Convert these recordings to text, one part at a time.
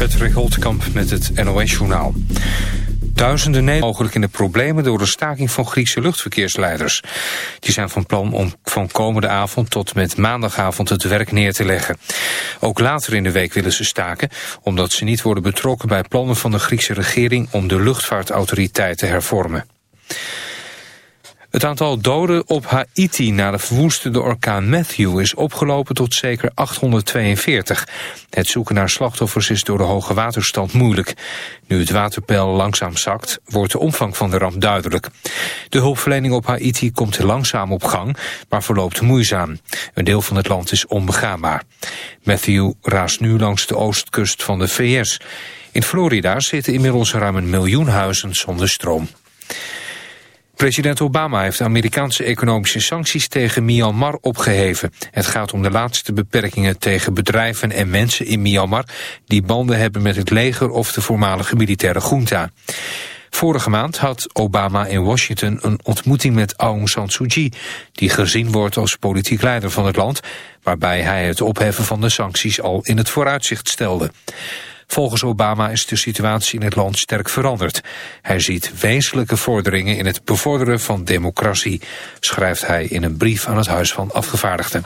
Patrick Holtkamp met het NOS-journaal. Duizenden Nederlanders mogelijk in de problemen door de staking van Griekse luchtverkeersleiders. Die zijn van plan om van komende avond tot met maandagavond het werk neer te leggen. Ook later in de week willen ze staken, omdat ze niet worden betrokken bij plannen van de Griekse regering om de luchtvaartautoriteit te hervormen. Het aantal doden op Haiti na de verwoestende orkaan Matthew is opgelopen tot zeker 842. Het zoeken naar slachtoffers is door de hoge waterstand moeilijk. Nu het waterpeil langzaam zakt, wordt de omvang van de ramp duidelijk. De hulpverlening op Haiti komt langzaam op gang, maar verloopt moeizaam. Een deel van het land is onbegaanbaar. Matthew raast nu langs de oostkust van de VS. In Florida zitten inmiddels ruim een miljoen huizen zonder stroom. President Obama heeft Amerikaanse economische sancties tegen Myanmar opgeheven. Het gaat om de laatste beperkingen tegen bedrijven en mensen in Myanmar... die banden hebben met het leger of de voormalige militaire junta. Vorige maand had Obama in Washington een ontmoeting met Aung San Suu Kyi... die gezien wordt als politiek leider van het land... waarbij hij het opheffen van de sancties al in het vooruitzicht stelde. Volgens Obama is de situatie in het land sterk veranderd. Hij ziet wezenlijke vorderingen in het bevorderen van democratie, schrijft hij in een brief aan het Huis van Afgevaardigden.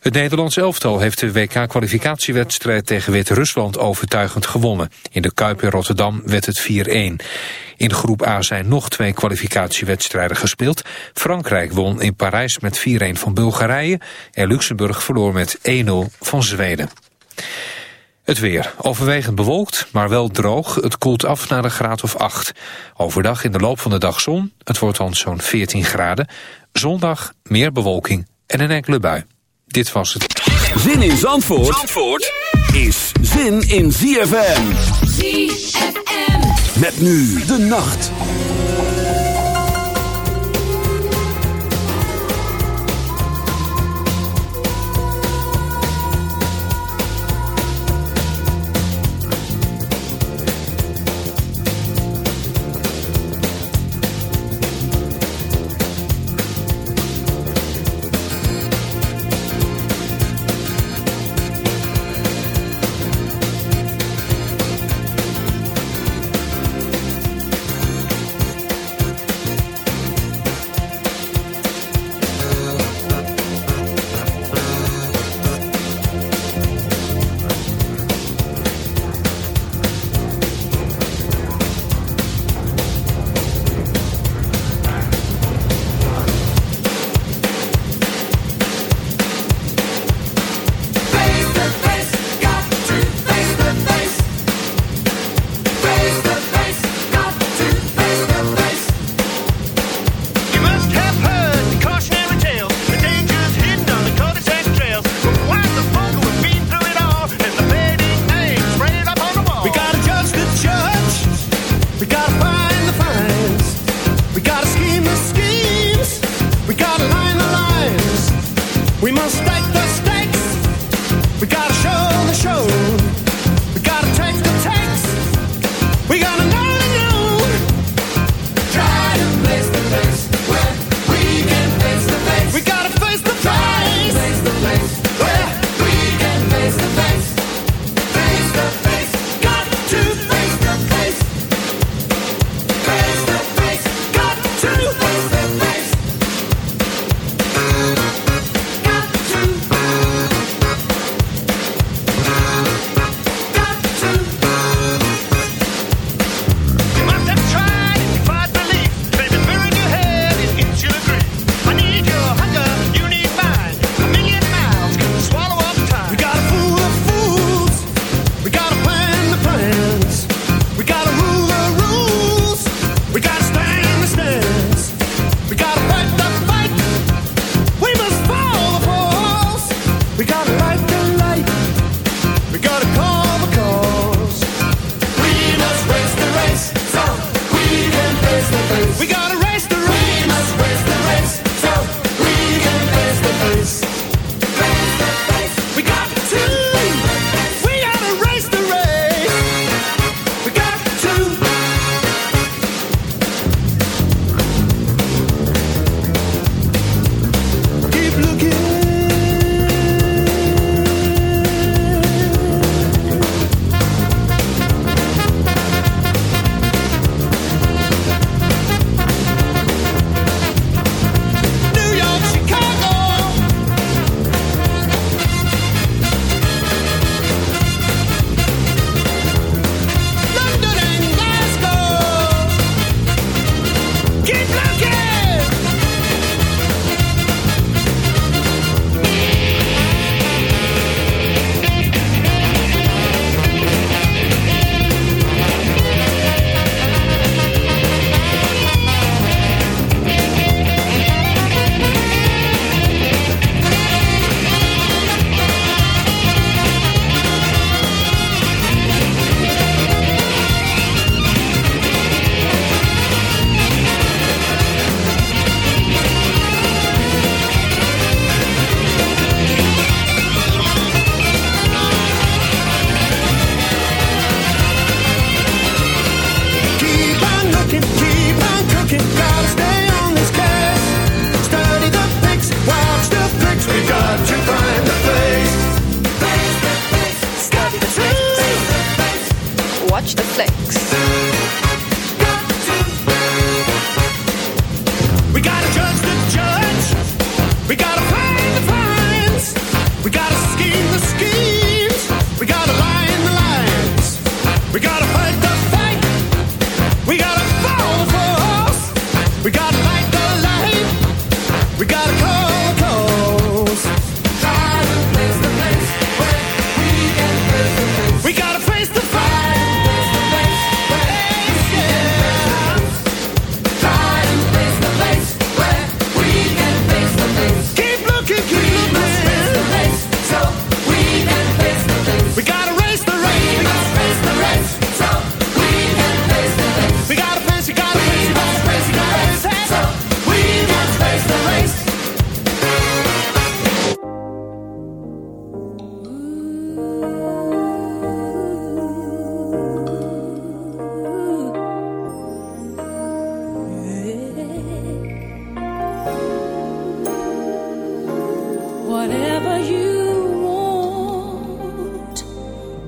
Het Nederlands elftal heeft de WK-kwalificatiewedstrijd tegen Wit-Rusland overtuigend gewonnen. In de Kuip in Rotterdam werd het 4-1. In groep A zijn nog twee kwalificatiewedstrijden gespeeld. Frankrijk won in Parijs met 4-1 van Bulgarije en Luxemburg verloor met 1-0 van Zweden. Het weer. Overwegend bewolkt, maar wel droog. Het koelt af naar een graad of 8. Overdag in de loop van de dag zon. Het wordt dan zo'n 14 graden. Zondag meer bewolking en een enkele bui. Dit was het. Zin in Zandvoort, Zandvoort is zin in ZFM. ZFM. Met nu de nacht.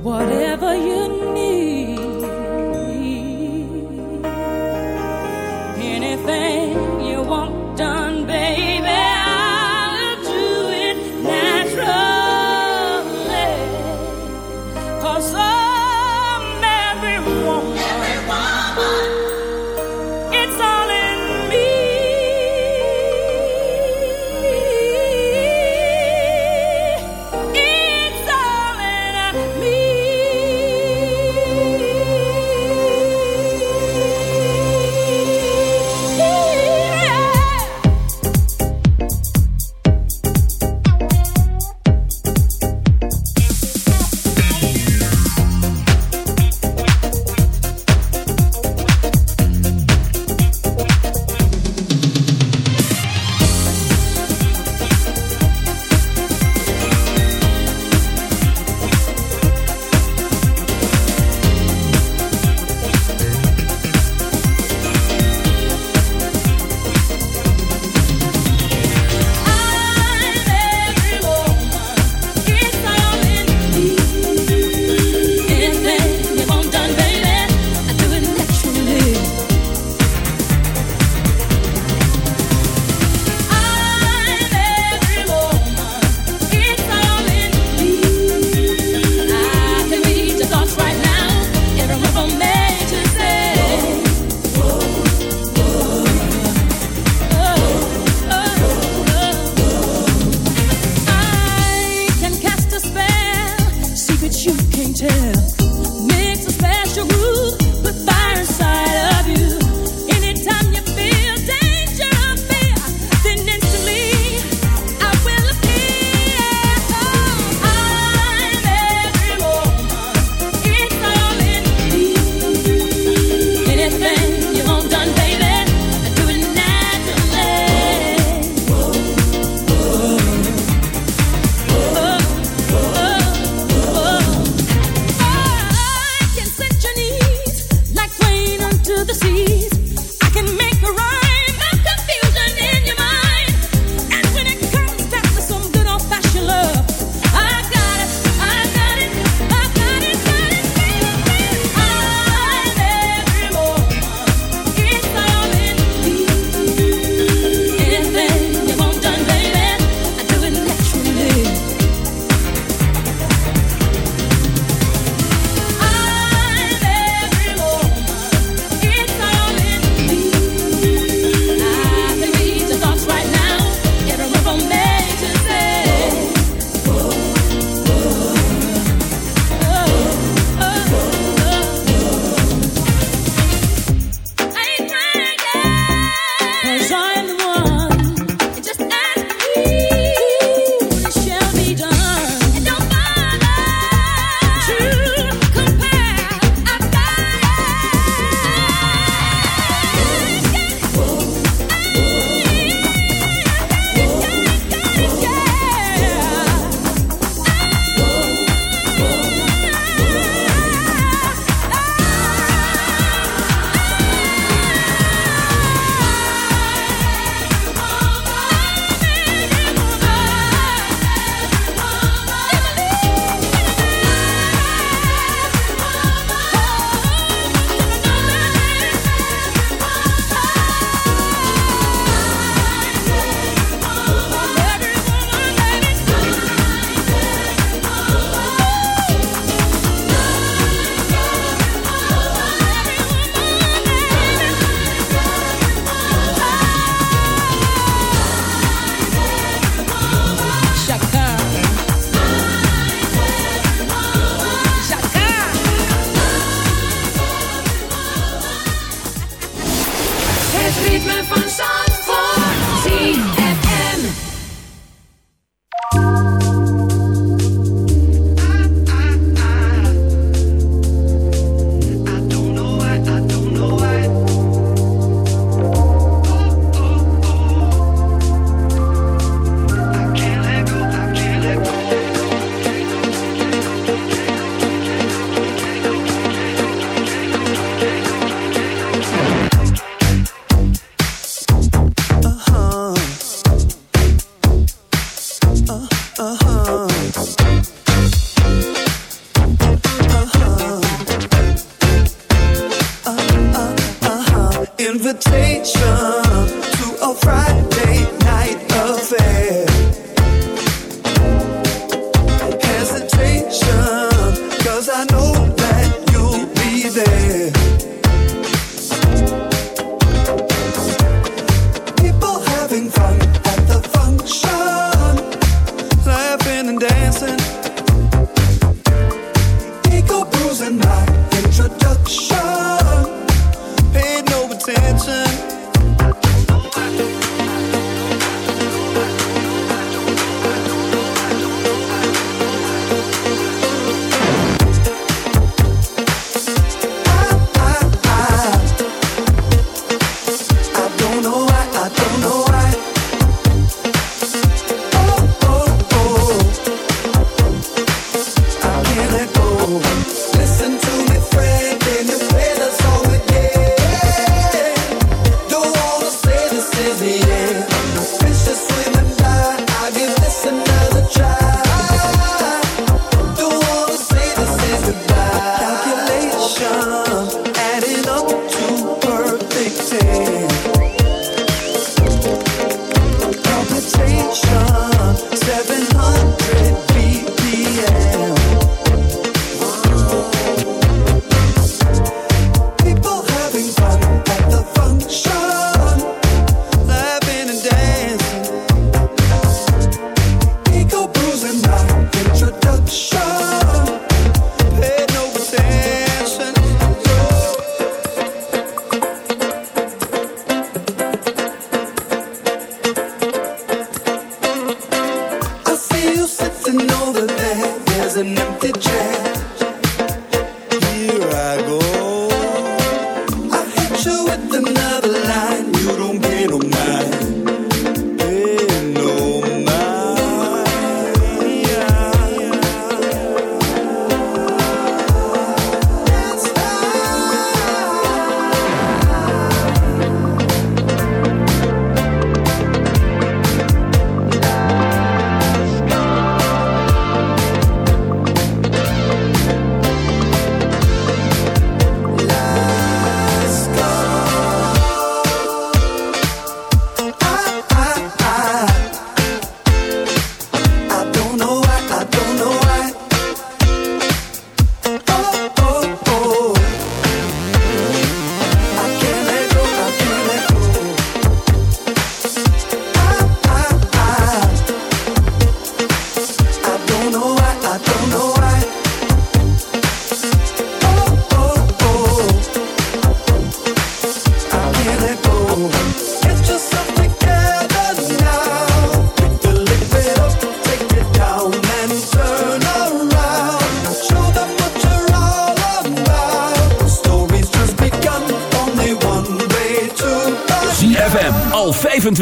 Whatever you need,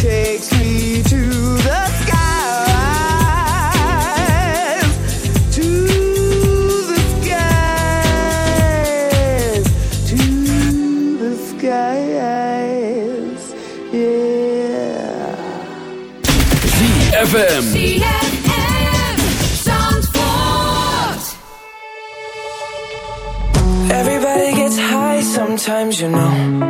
takes Sometimes you know.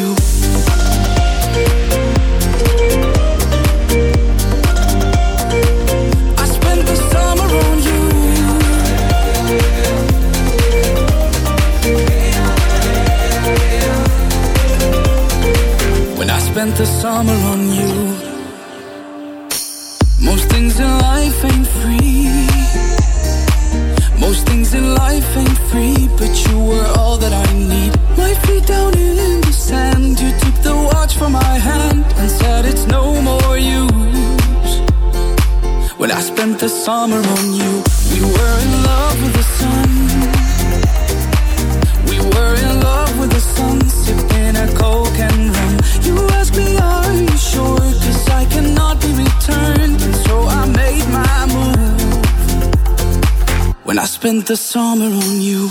the summer on you.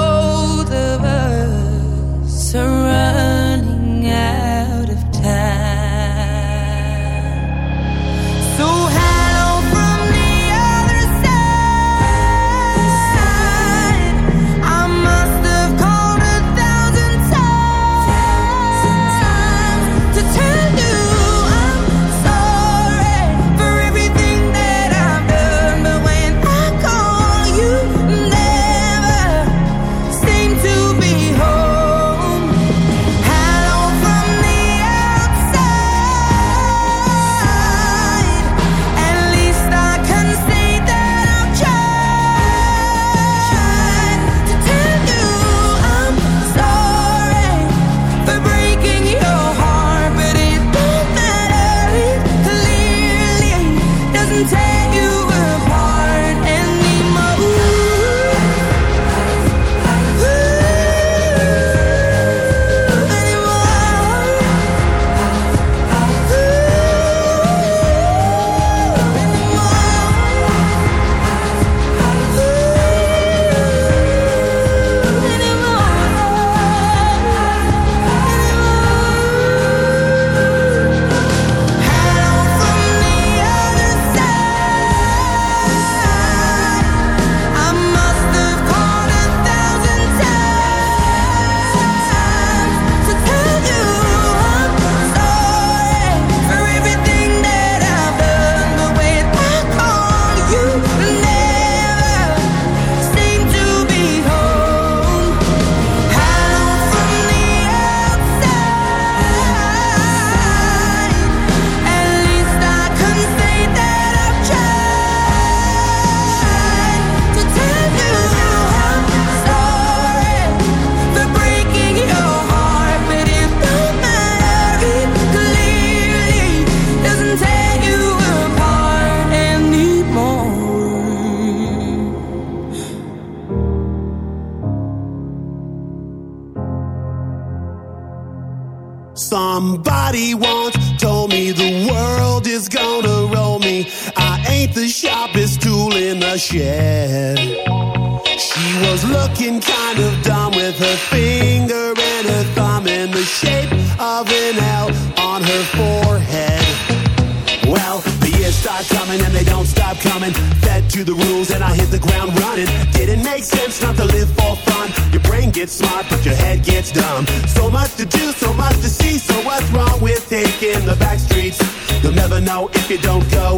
you don't go.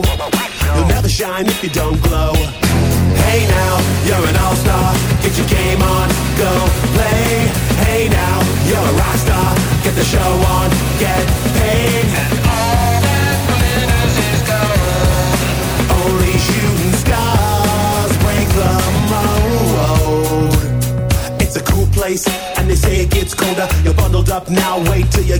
You'll never shine if you don't glow. Hey now, you're an all-star. Get your game on, go play. Hey now, you're a rock star. Get the show on, get paid. And all that glitters is gold. Only shooting stars break the mold. It's a cool place, and they say it gets colder. You're bundled up now, wait till you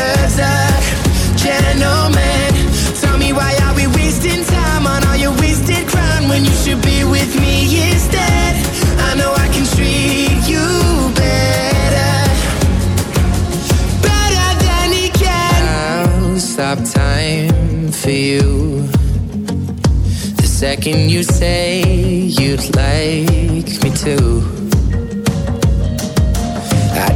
when you should be with me instead? I know I can treat you better, better than he can. I'll stop time for you. The second you say you'd like me to.